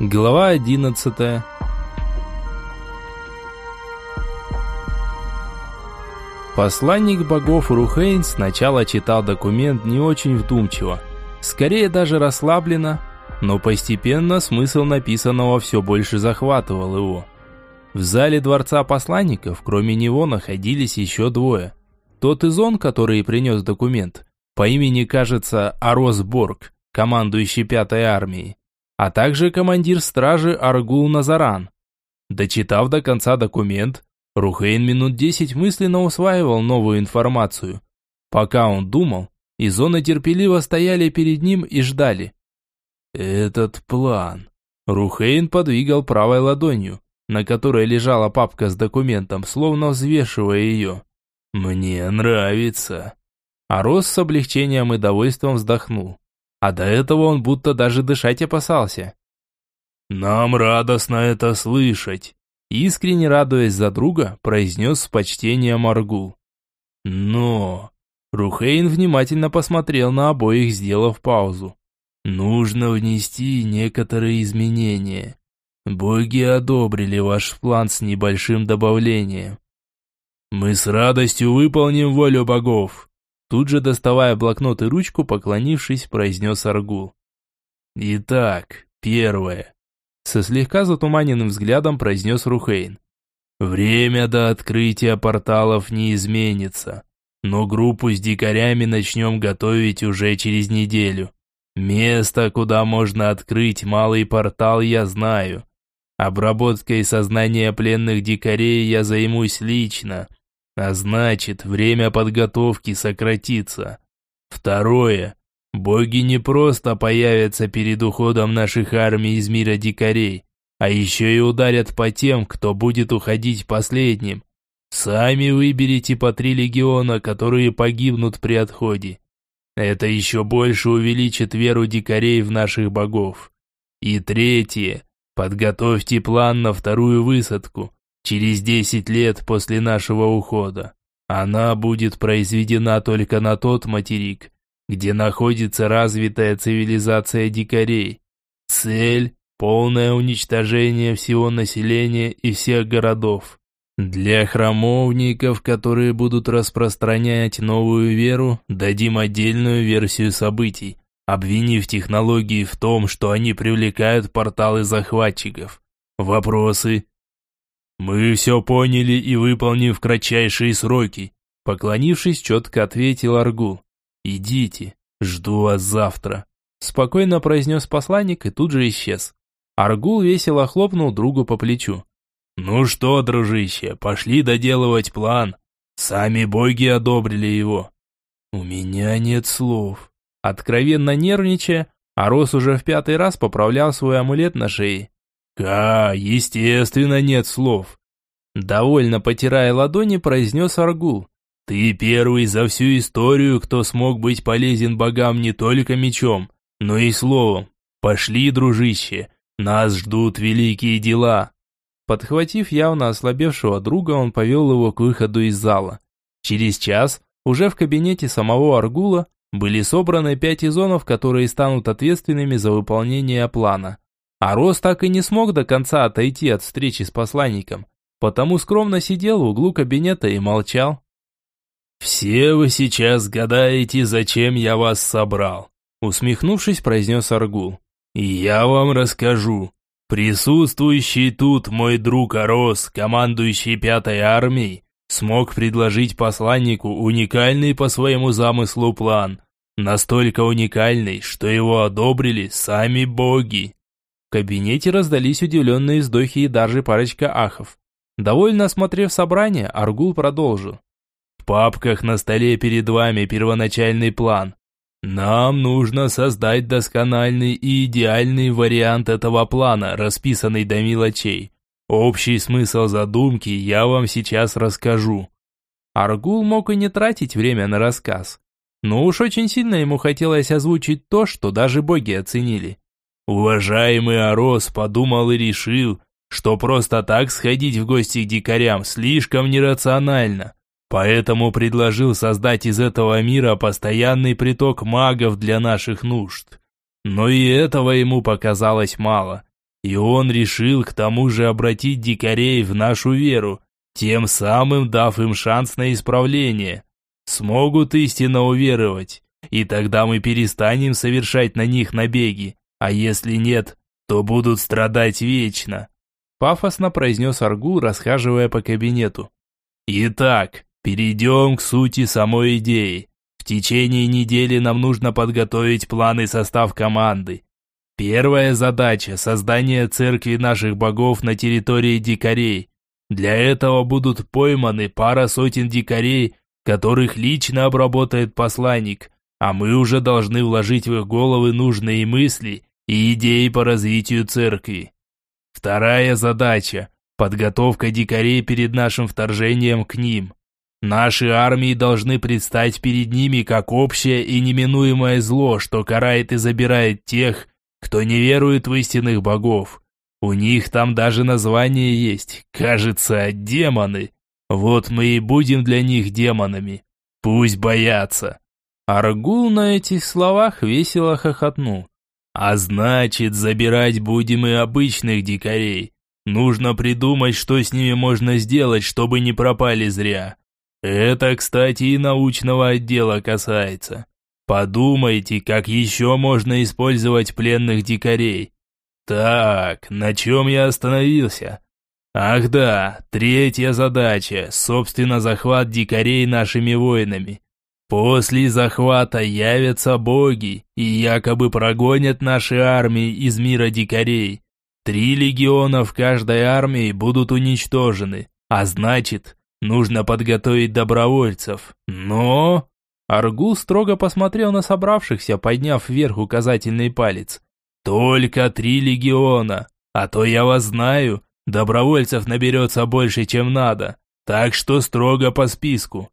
Глава 11. Посланник богов Рухейн сначала читал документ не очень вдумчиво, скорее даже расслабленно, но постепенно смысл написанного все больше захватывал его. В зале дворца посланников, кроме него, находились еще двое. Тот из он, который принес документ, по имени, кажется, Арос Борг, командующий пятой армией, а также командир стражи Аргул Назаран. Дочитав до конца документ, Рухейн минут десять мысленно усваивал новую информацию. Пока он думал, и зоны терпеливо стояли перед ним и ждали. Этот план. Рухейн подвигал правой ладонью, на которой лежала папка с документом, словно взвешивая ее. «Мне нравится». А Рос с облегчением и довольством вздохнул. А до этого он будто даже дышать опасался. «Нам радостно это слышать», – искренне радуясь за друга, произнес с почтением Аргул. «Но...» Рухейн внимательно посмотрел на обоих, сделав паузу. «Нужно внести некоторые изменения. Боги одобрили ваш план с небольшим добавлением. Мы с радостью выполним волю богов», Тут же, доставая блокнот и ручку, поклонившись, произнес Аргул. «Итак, первое». Со слегка затуманенным взглядом произнес Рухейн. «Время до открытия порталов не изменится, но группу с дикарями начнем готовить уже через неделю. Место, куда можно открыть малый портал, я знаю. Обработкой сознания пленных дикарей я займусь лично, а значит, время подготовки сократится. Второе. Боги не просто появятся перед уходом наших армий из мира дикарей, а еще и ударят по тем, кто будет уходить последним. Сами выберите по три легиона, которые погибнут при отходе. Это еще больше увеличит веру дикарей в наших богов. И третье. Подготовьте план на вторую высадку – Через десять лет после нашего ухода она будет произведена только на тот материк, где находится развитая цивилизация дикарей. Цель – полное уничтожение всего населения и всех городов. Для храмовников, которые будут распространять новую веру, дадим отдельную версию событий, обвинив технологии в том, что они привлекают порталы захватчиков. Вопросы? «Мы все поняли и выполним в кратчайшие сроки», поклонившись, четко ответил Аргул. «Идите, жду вас завтра», спокойно произнес посланник и тут же исчез. Аргул весело хлопнул другу по плечу. «Ну что, дружище, пошли доделывать план. Сами боги одобрили его». «У меня нет слов». Откровенно нервничая, Арос уже в пятый раз поправлял свой амулет на шее. «Ка, естественно, нет слов!» Довольно потирая ладони, произнес Аргул. «Ты первый за всю историю, кто смог быть полезен богам не только мечом, но и словом. Пошли, дружище, нас ждут великие дела!» Подхватив явно ослабевшего друга, он повел его к выходу из зала. Через час, уже в кабинете самого Аргула, были собраны пять изонов, которые станут ответственными за выполнение плана. А Рос так и не смог до конца отойти от встречи с посланником, потому скромно сидел в углу кабинета и молчал. «Все вы сейчас гадаете, зачем я вас собрал», усмехнувшись, произнес Аргул. «И я вам расскажу. Присутствующий тут мой друг Арос, командующий пятой армией, смог предложить посланнику уникальный по своему замыслу план, настолько уникальный, что его одобрили сами боги. В кабинете раздались удивленные вздохи и даже парочка ахов. Довольно осмотрев собрание, Аргул продолжил. «В папках на столе перед вами первоначальный план. Нам нужно создать доскональный и идеальный вариант этого плана, расписанный до мелочей. Общий смысл задумки я вам сейчас расскажу». Аргул мог и не тратить время на рассказ. Но уж очень сильно ему хотелось озвучить то, что даже боги оценили. Уважаемый Арос подумал и решил, что просто так сходить в гости к дикарям слишком нерационально. Поэтому предложил создать из этого мира постоянный приток магов для наших нужд. Но и этого ему показалось мало. И он решил к тому же обратить дикарей в нашу веру, тем самым дав им шанс на исправление. Смогут истинно уверовать, и тогда мы перестанем совершать на них набеги, а если нет, то будут страдать вечно. Пафосно произнес Аргул, расхаживая по кабинету. Итак, перейдем к сути самой идеи. В течение недели нам нужно подготовить план и состав команды. Первая задача – создание церкви наших богов на территории дикарей. Для этого будут пойманы пара сотен дикарей, которых лично обработает посланник, а мы уже должны вложить в их головы нужные мысли и идеи по развитию церкви. Вторая задача – подготовка дикарей перед нашим вторжением к ним. Наши армии должны предстать перед ними как общее и неминуемое зло, что карает и забирает тех, кто не верует в истинных богов. У них там даже название есть, кажется, демоны. Вот мы и будем для них демонами. Пусть боятся. Аргул на этих словах весело хохотнул. А значит, забирать будем и обычных дикарей. Нужно придумать, что с ними можно сделать, чтобы не пропали зря. Это, кстати, и научного отдела касается. Подумайте, как еще можно использовать пленных дикарей. Так, на чем я остановился? Ах да, третья задача, собственно, захват дикарей нашими воинами. После захвата явятся боги и якобы прогонят наши армии из мира дикарей. Три легиона в каждой армии будут уничтожены, а значит, нужно подготовить добровольцев. Но... Аргул строго посмотрел на собравшихся, подняв вверх указательный палец. «Только три легиона, а то я вас знаю, добровольцев наберется больше, чем надо, так что строго по списку.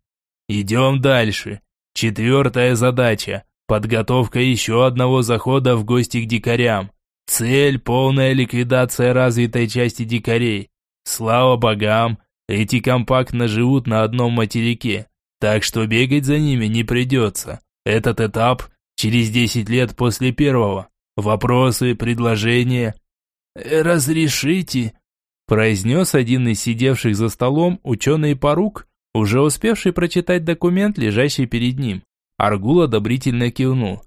Идем дальше. Четвертая задача – подготовка еще одного захода в гости к дикарям. Цель – полная ликвидация развитой части дикарей. Слава богам, эти компактно живут на одном материке, так что бегать за ними не придется. Этот этап через 10 лет после первого. Вопросы, предложения? «Разрешите?» – произнес один из сидевших за столом ученый Парук, уже успевший прочитать документ, лежащий перед ним. Аргул одобрительно кивнул.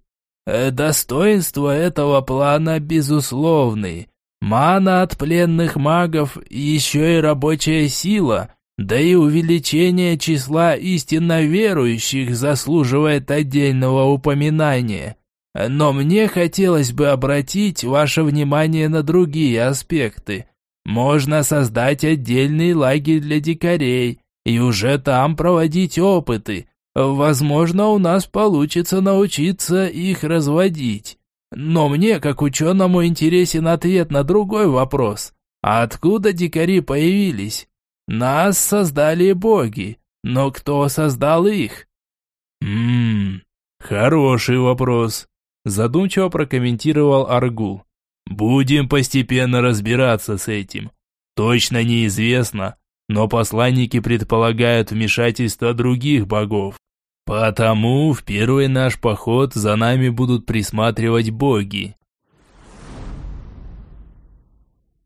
«Э, «Достоинства этого плана безусловны. Мана от пленных магов, еще и рабочая сила, да и увеличение числа истинно верующих заслуживает отдельного упоминания. Но мне хотелось бы обратить ваше внимание на другие аспекты. Можно создать отдельный лагерь для дикарей, и уже там проводить опыты. Возможно, у нас получится научиться их разводить. Но мне, как ученому, интересен ответ на другой вопрос. Откуда дикари появились? Нас создали боги, но кто создал их? Ммм, хороший вопрос. Задумчиво прокомментировал Аргул. Будем постепенно разбираться с этим. Точно неизвестно, но посланники предполагают вмешательство других богов. Потому в первый наш поход за нами будут присматривать боги.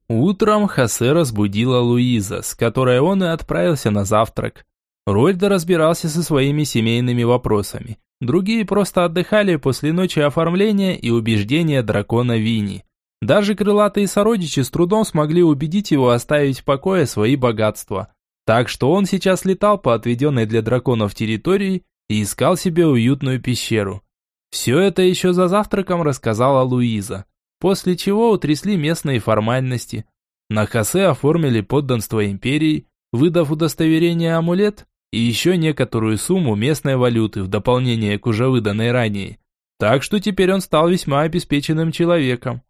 Утром Хосе разбудила Луиза, с которой он и отправился на завтрак. Рольда разбирался со своими семейными вопросами. Другие просто отдыхали после ночи оформления и убеждения дракона Вини. Даже крылатые сородичи с трудом смогли убедить его оставить в покое свои богатства. Так что он сейчас летал по отведенной для драконов территории и искал себе уютную пещеру. Все это еще за завтраком рассказала Луиза, после чего утрясли местные формальности. На Хосе оформили подданство империи, выдав удостоверение амулет и еще некоторую сумму местной валюты в дополнение к уже выданной ранее. Так что теперь он стал весьма обеспеченным человеком.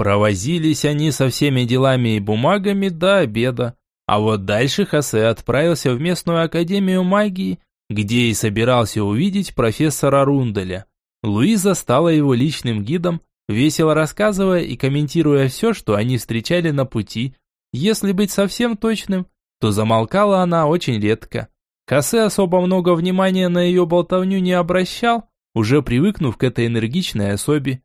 Провозились они со всеми делами и бумагами до обеда, а вот дальше Хосе отправился в местную академию магии, где и собирался увидеть профессора Рунделя. Луиза стала его личным гидом, весело рассказывая и комментируя все, что они встречали на пути. Если быть совсем точным, то замолкала она очень редко. Хосе особо много внимания на ее болтовню не обращал, уже привыкнув к этой энергичной особе.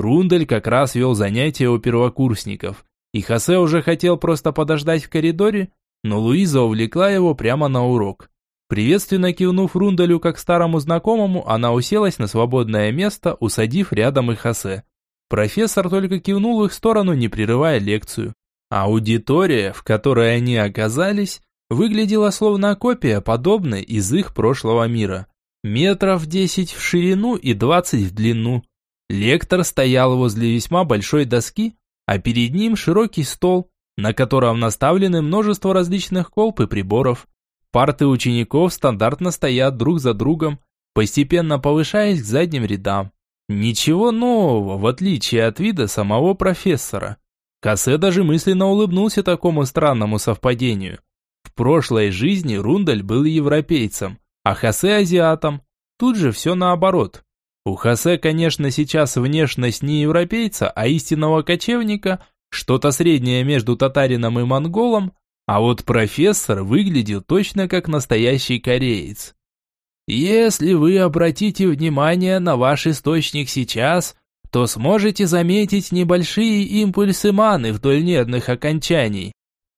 Рундель как раз вел занятия у первокурсников, и Хосе уже хотел просто подождать в коридоре, но Луиза увлекла его прямо на урок. Приветственно кивнув Рунделю как старому знакомому, она уселась на свободное место, усадив рядом и Хосе. Профессор только кивнул в их сторону, не прерывая лекцию. Аудитория, в которой они оказались, выглядела словно копия подобной из их прошлого мира. Метров десять в ширину и двадцать в длину. Лектор стоял возле весьма большой доски, а перед ним широкий стол, на котором наставлены множество различных колб и приборов. Парты учеников стандартно стоят друг за другом, постепенно повышаясь к задним рядам. Ничего нового, в отличие от вида самого профессора. Кассе даже мысленно улыбнулся такому странному совпадению. В прошлой жизни Рундель был европейцем, а Хосе азиатом. Тут же все наоборот. У Хосе, конечно, сейчас внешность не европейца, а истинного кочевника, что-то среднее между татарином и монголом, а вот профессор выглядел точно как настоящий кореец. Если вы обратите внимание на ваш источник сейчас, то сможете заметить небольшие импульсы маны вдоль нервных окончаний.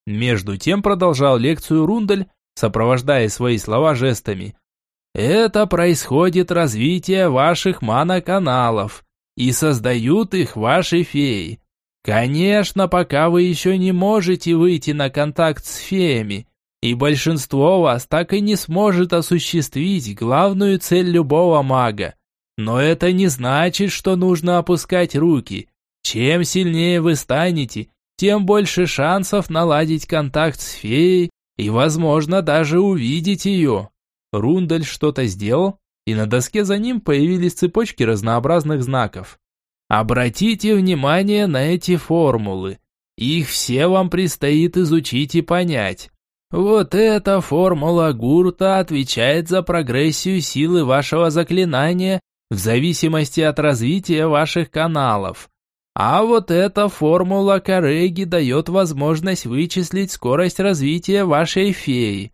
Между тем продолжал лекцию Рундель, сопровождая свои слова жестами. Это происходит развитие ваших маноканалов, и создают их ваши феи. Конечно, пока вы еще не можете выйти на контакт с феями, и большинство вас так и не сможет осуществить главную цель любого мага. Но это не значит, что нужно опускать руки. Чем сильнее вы станете, тем больше шансов наладить контакт с феей и, возможно, даже увидеть ее. Рундель что-то сделал, и на доске за ним появились цепочки разнообразных знаков. Обратите внимание на эти формулы. Их все вам предстоит изучить и понять. Вот эта формула Гурта отвечает за прогрессию силы вашего заклинания в зависимости от развития ваших каналов. А вот эта формула Кареги дает возможность вычислить скорость развития вашей феи.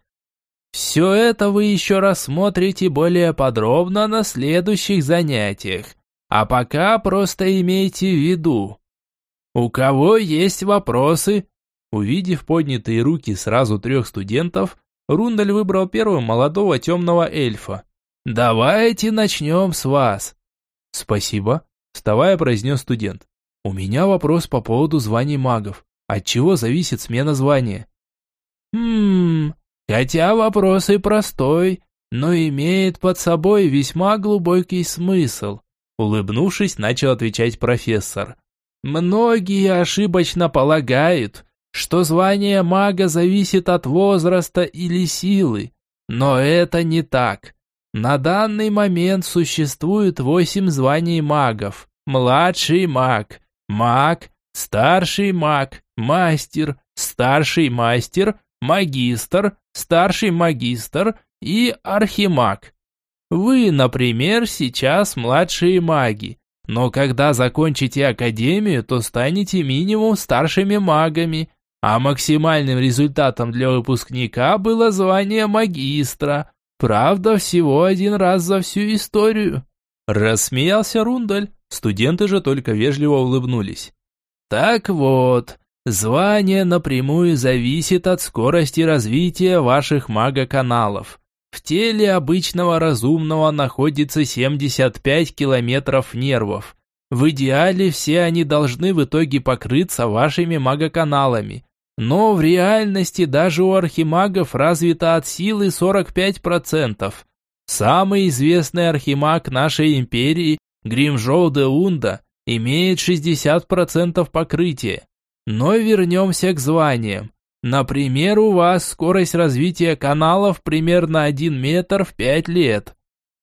Все это вы еще рассмотрите более подробно на следующих занятиях. А пока просто имейте в виду. У кого есть вопросы? Увидев поднятые руки сразу трех студентов, Рундаль выбрал первым молодого темного эльфа. «Давайте начнем с вас». «Спасибо», – вставая, произнес студент. «У меня вопрос по поводу званий магов. От чего зависит смена звания?» «Хм, хотя вопрос и простой, но имеет под собой весьма глубокий смысл. Улыбнувшись, начал отвечать профессор. Многие ошибочно полагают, что звание мага зависит от возраста или силы. Но это не так. На данный момент существует восемь званий магов. Младший маг, маг, старший маг, мастер, старший мастер, магистр, старший магистр и архимаг. Вы, например, сейчас младшие маги, но когда закончите академию, то станете минимум старшими магами, а максимальным результатом для выпускника было звание магистра, правда, всего один раз за всю историю. Рассмеялся Рундаль, студенты же только вежливо улыбнулись. Так вот, звание напрямую зависит от скорости развития ваших магоканалов. В теле обычного разумного находится 75 километров нервов. В идеале все они должны в итоге покрыться вашими магоканалами. Но в реальности даже у архимагов развито от силы 45%. Самый известный архимаг нашей империи, Гримжоу де Унда, имеет 60% покрытия. Но вернемся к званиям. Например, у вас скорость развития каналов примерно 1 метр в 5 лет.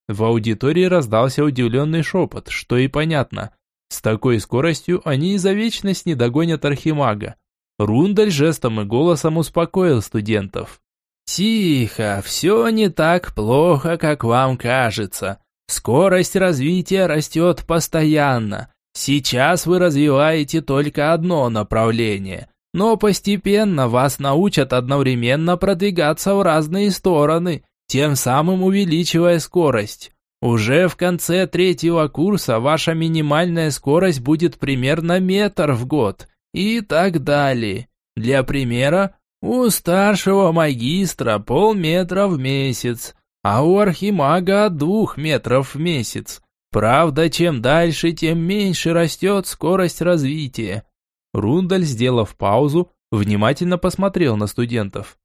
В аудитории раздался удивленный шепот, что и понятно. С такой скоростью они и за вечность не догонят Архимага. Рундаль жестом и голосом успокоил студентов. «Тихо, все не так плохо, как вам кажется. Скорость развития растет постоянно. Сейчас вы развиваете только одно направление, но постепенно вас научат одновременно продвигаться в разные стороны, тем самым увеличивая скорость. Уже в конце третьего курса ваша минимальная скорость будет примерно метр в год и так далее. Для примера, у старшего магистра полметра в месяц, а у архимага двух метров в месяц. Правда, чем дальше, тем меньше растет скорость развития. Рундаль, сделав паузу, внимательно посмотрел на студентов.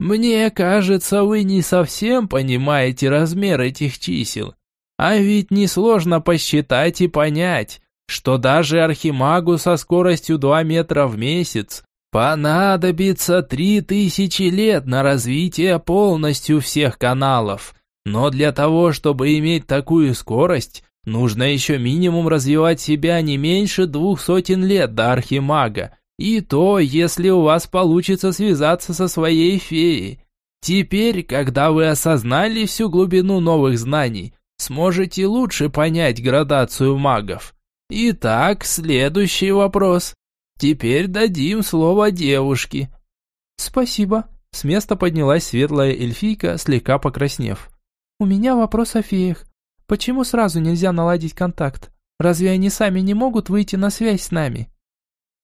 Мне кажется, вы не совсем понимаете размер этих чисел. А ведь несложно посчитать и понять, что даже архимагу со скоростью 2 метра в месяц понадобится 3000 лет на развитие полностью всех каналов. Но для того, чтобы иметь такую скорость, нужно еще минимум развивать себя не меньше двух сотен лет до архимага, и то, если у вас получится связаться со своей феей. Теперь, когда вы осознали всю глубину новых знаний, сможете лучше понять градацию магов. Итак, следующий вопрос. Теперь дадим слово девушке. Спасибо. С места поднялась светлая эльфийка, слегка покраснев. У меня вопрос о феях. Почему сразу нельзя наладить контакт? Разве они сами не могут выйти на связь с нами?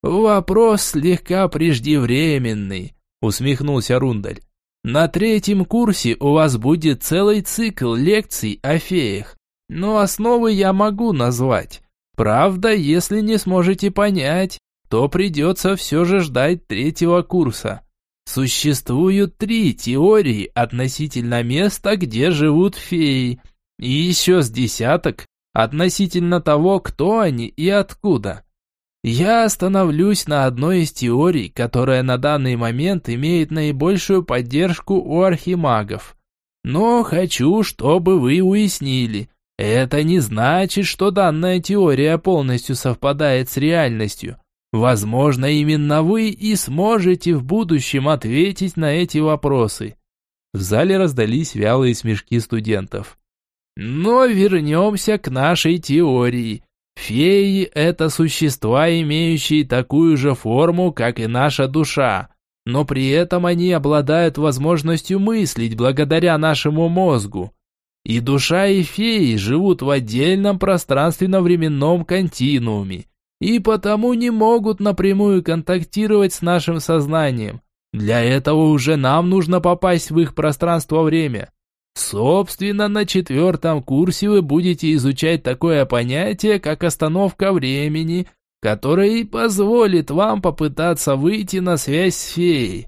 «Вопрос слегка преждевременный», — усмехнулся Рундаль. «На третьем курсе у вас будет целый цикл лекций о феях, но основы я могу назвать. Правда, если не сможете понять, то придется все же ждать третьего курса. Существуют три теории относительно места, где живут феи, и еще с десяток относительно того, кто они и откуда». Я остановлюсь на одной из теорий, которая на данный момент имеет наибольшую поддержку у архимагов. Но хочу, чтобы вы уяснили, это не значит, что данная теория полностью совпадает с реальностью. Возможно, именно вы и сможете в будущем ответить на эти вопросы. В зале раздались вялые смешки студентов. Но вернемся к нашей теории. Феи – это существа, имеющие такую же форму, как и наша душа, но при этом они обладают возможностью мыслить благодаря нашему мозгу. И душа, и феи живут в отдельном пространственно-временном континууме, и потому не могут напрямую контактировать с нашим сознанием. Для этого уже нам нужно попасть в их пространство-время. Собственно, на четвертом курсе вы будете изучать такое понятие, как остановка времени, которое и позволит вам попытаться выйти на связь с феей.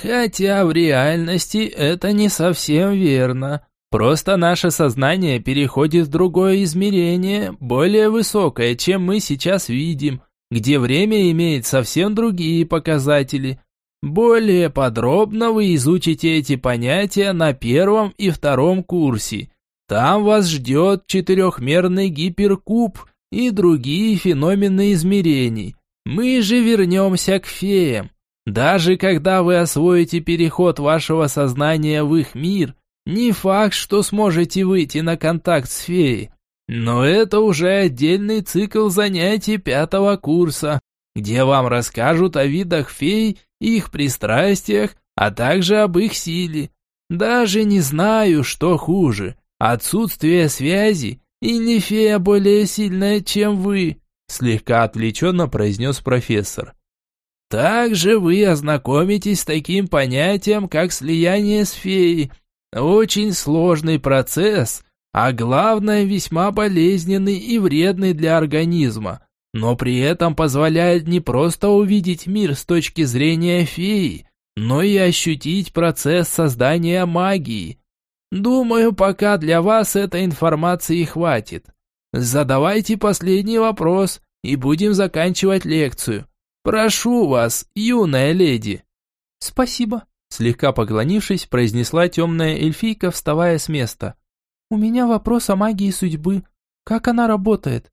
Хотя в реальности это не совсем верно. Просто наше сознание переходит в другое измерение, более высокое, чем мы сейчас видим, где время имеет совсем другие показатели, более подробно вы изучите эти понятия на первом и втором курсе. Там вас ждет четырехмерный гиперкуб и другие феномены измерений. Мы же вернемся к феям. Даже когда вы освоите переход вашего сознания в их мир, не факт, что сможете выйти на контакт с феей. Но это уже отдельный цикл занятий пятого курса, где вам расскажут о видах фей их пристрастиях, а также об их силе. Даже не знаю, что хуже, отсутствие связи или фея более сильная, чем вы, слегка отвлеченно произнес профессор. Также вы ознакомитесь с таким понятием, как слияние с феей. Очень сложный процесс, а главное весьма болезненный и вредный для организма но при этом позволяет не просто увидеть мир с точки зрения феи, но и ощутить процесс создания магии. Думаю, пока для вас этой информации хватит. Задавайте последний вопрос и будем заканчивать лекцию. Прошу вас, юная леди. Спасибо, слегка поклонившись, произнесла темная эльфийка, вставая с места. У меня вопрос о магии судьбы. Как она работает?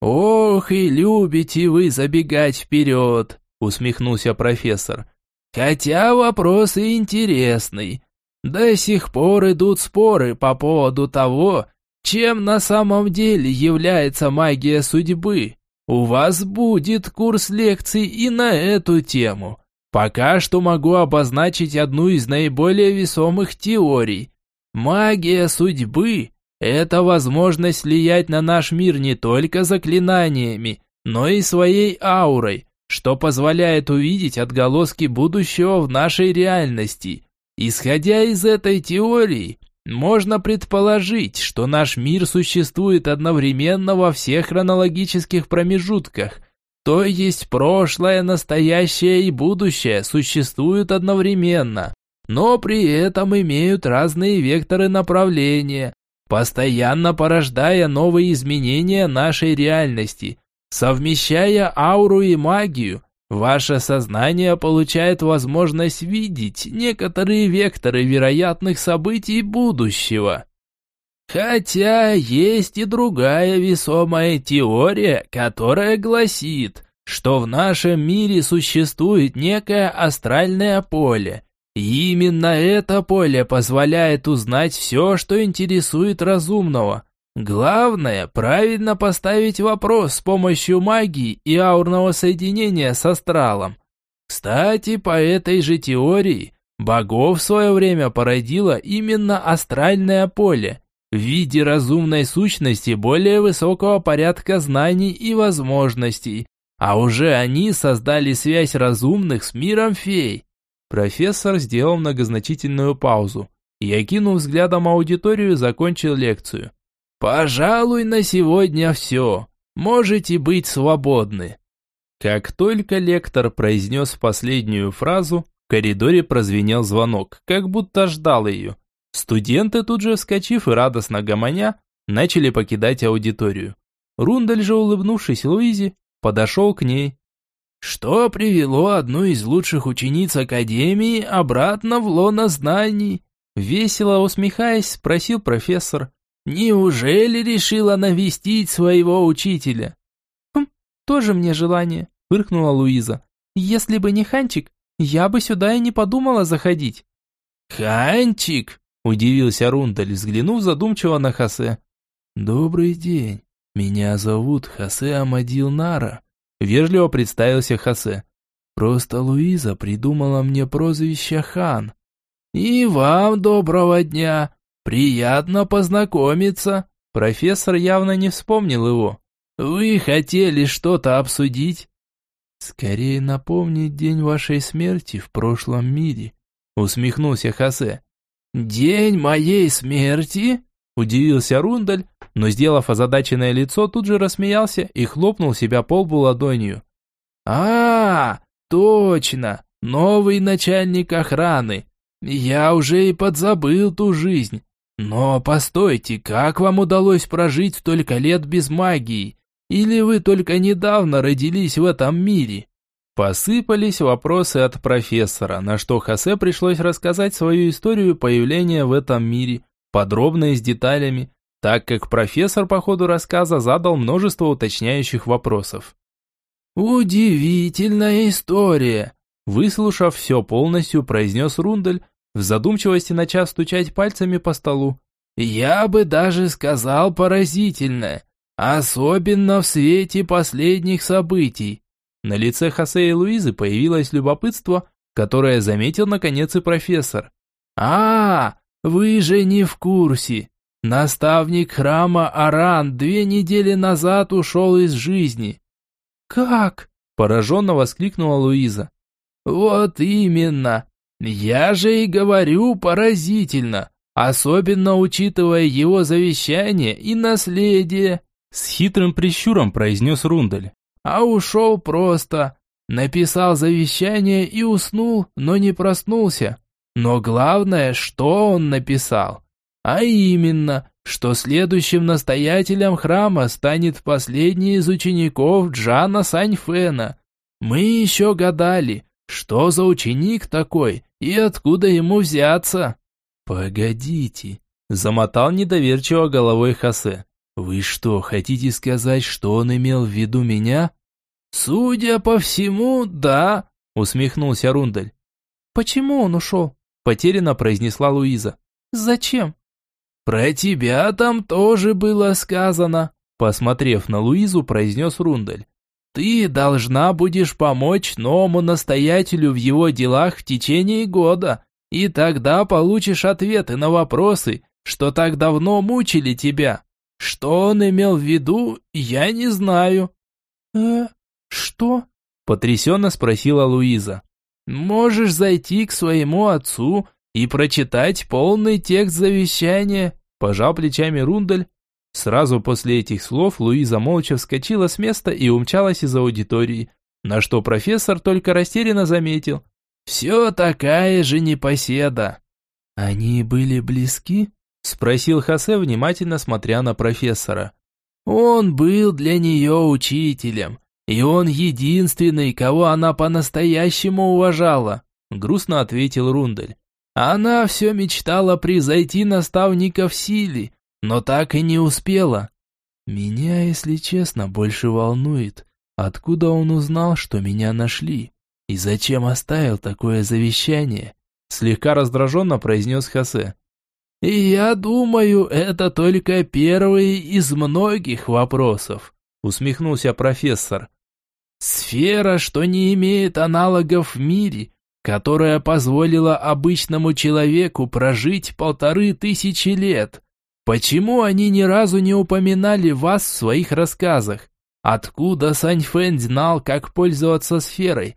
«Ох, и любите вы забегать вперед!» – усмехнулся профессор. «Хотя вопрос и интересный. До сих пор идут споры по поводу того, чем на самом деле является магия судьбы. У вас будет курс лекций и на эту тему. Пока что могу обозначить одну из наиболее весомых теорий. Магия судьбы это возможность влиять на наш мир не только заклинаниями, но и своей аурой, что позволяет увидеть отголоски будущего в нашей реальности. Исходя из этой теории, можно предположить, что наш мир существует одновременно во всех хронологических промежутках, то есть прошлое, настоящее и будущее существуют одновременно, но при этом имеют разные векторы направления, постоянно порождая новые изменения нашей реальности. Совмещая ауру и магию, ваше сознание получает возможность видеть некоторые векторы вероятных событий будущего. Хотя есть и другая весомая теория, которая гласит, что в нашем мире существует некое астральное поле – и именно это поле позволяет узнать все, что интересует разумного. Главное, правильно поставить вопрос с помощью магии и аурного соединения с астралом. Кстати, по этой же теории, богов в свое время породило именно астральное поле в виде разумной сущности более высокого порядка знаний и возможностей, а уже они создали связь разумных с миром фей. Профессор сделал многозначительную паузу и, окинув взглядом аудиторию, закончил лекцию. «Пожалуй, на сегодня все. Можете быть свободны». Как только лектор произнес последнюю фразу, в коридоре прозвенел звонок, как будто ждал ее. Студенты, тут же вскочив и радостно гомоня, начали покидать аудиторию. Рундель же, улыбнувшись Луизе, подошел к ней, что привело одну из лучших учениц Академии обратно в лоно знаний? Весело усмехаясь, спросил профессор. Неужели решила навестить своего учителя? Хм, тоже мне желание, фыркнула Луиза. Если бы не Ханчик, я бы сюда и не подумала заходить. Ханчик? Удивился Рундаль, взглянув задумчиво на Хосе. Добрый день. Меня зовут Хосе Амадил Нара. Вежливо представился Хосе. «Просто Луиза придумала мне прозвище Хан». «И вам доброго дня! Приятно познакомиться!» Профессор явно не вспомнил его. «Вы хотели что-то обсудить?» «Скорее напомнить день вашей смерти в прошлом мире», усмехнулся Хосе. «День моей смерти?» Удивился Рундаль, но, сделав озадаченное лицо, тут же рассмеялся и хлопнул себя по лбу ладонью. а, точно! Новый начальник охраны! Я уже и подзабыл ту жизнь. Но постойте, как вам удалось прожить столько лет без магии? Или вы только недавно родились в этом мире?» Посыпались вопросы от профессора, на что Хосе пришлось рассказать свою историю появления в этом мире, подробно и с деталями, так как профессор по ходу рассказа задал множество уточняющих вопросов. «Удивительная история!» Выслушав все полностью, произнес Рундель, в задумчивости начав стучать пальцами по столу. «Я бы даже сказал поразительная, особенно в свете последних событий». На лице Хосе и Луизы появилось любопытство, которое заметил наконец и профессор. «А, вы же не в курсе. Наставник храма Аран две недели назад ушел из жизни. Как? Пораженно воскликнула Луиза. Вот именно. Я же и говорю поразительно. Особенно учитывая его завещание и наследие. С хитрым прищуром произнес Рундель. А ушел просто. Написал завещание и уснул, но не проснулся. Но главное, что он написал. А именно, что следующим настоятелем храма станет последний из учеников Джана Саньфена. Мы еще гадали, что за ученик такой и откуда ему взяться. Погодите, замотал недоверчиво головой Хосе. Вы что, хотите сказать, что он имел в виду меня? Судя по всему, да, усмехнулся Рундель. Почему он ушел? Потерянно произнесла Луиза. «Зачем?» «Про тебя там тоже было сказано», посмотрев на Луизу, произнес Рундель. «Ты должна будешь помочь новому настоятелю в его делах в течение года, и тогда получишь ответы на вопросы, что так давно мучили тебя. Что он имел в виду, я не знаю». «Э, что?» – потрясенно спросила Луиза. «Можешь зайти к своему отцу и прочитать полный текст завещания», – пожал плечами Рундель. Сразу после этих слов Луиза молча вскочила с места и умчалась из аудитории, на что профессор только растерянно заметил. «Все такая же непоседа». «Они были близки?» – спросил Хосе, внимательно смотря на профессора. «Он был для нее учителем, и он единственный, кого она по-настоящему уважала», – грустно ответил Рундель. «Она все мечтала превзойти наставника в силе, но так и не успела». «Меня, если честно, больше волнует, откуда он узнал, что меня нашли, и зачем оставил такое завещание?» Слегка раздраженно произнес Хосе. И я думаю, это только первый из многих вопросов, усмехнулся профессор. Сфера, что не имеет аналогов в мире, которая позволила обычному человеку прожить полторы тысячи лет. Почему они ни разу не упоминали вас в своих рассказах? Откуда Сань Фэн знал, как пользоваться сферой?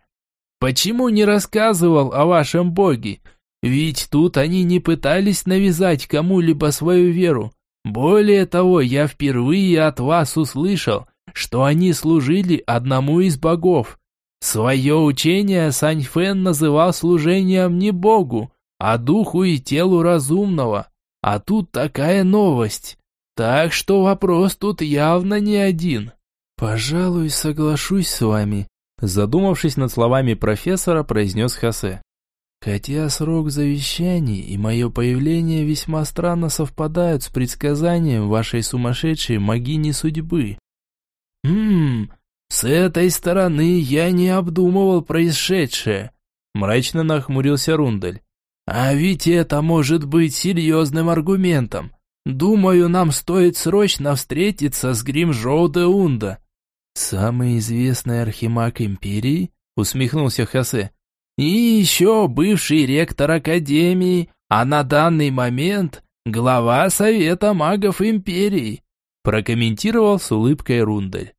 Почему не рассказывал о вашем боге? Ведь тут они не пытались навязать кому-либо свою веру. Более того, я впервые от вас услышал, что они служили одному из богов. Свое учение Сань Фэн называл служением не богу, а духу и телу разумного. А тут такая новость. Так что вопрос тут явно не один. «Пожалуй, соглашусь с вами», задумавшись над словами профессора, произнес Хосе. Хотя срок завещаний и мое появление весьма странно совпадают с предсказанием вашей сумасшедшей могини судьбы. «Хм, с этой стороны я не обдумывал происшедшее», мрачно нахмурился Рундель. «А ведь это может быть серьезным аргументом. Думаю, нам стоит срочно встретиться с Гримжоу де Унда». «Самый известный архимаг Империи?» усмехнулся Хосе. И еще бывший ректор Академии, а на данный момент глава Совета магов Империи, прокомментировал с улыбкой Рундель.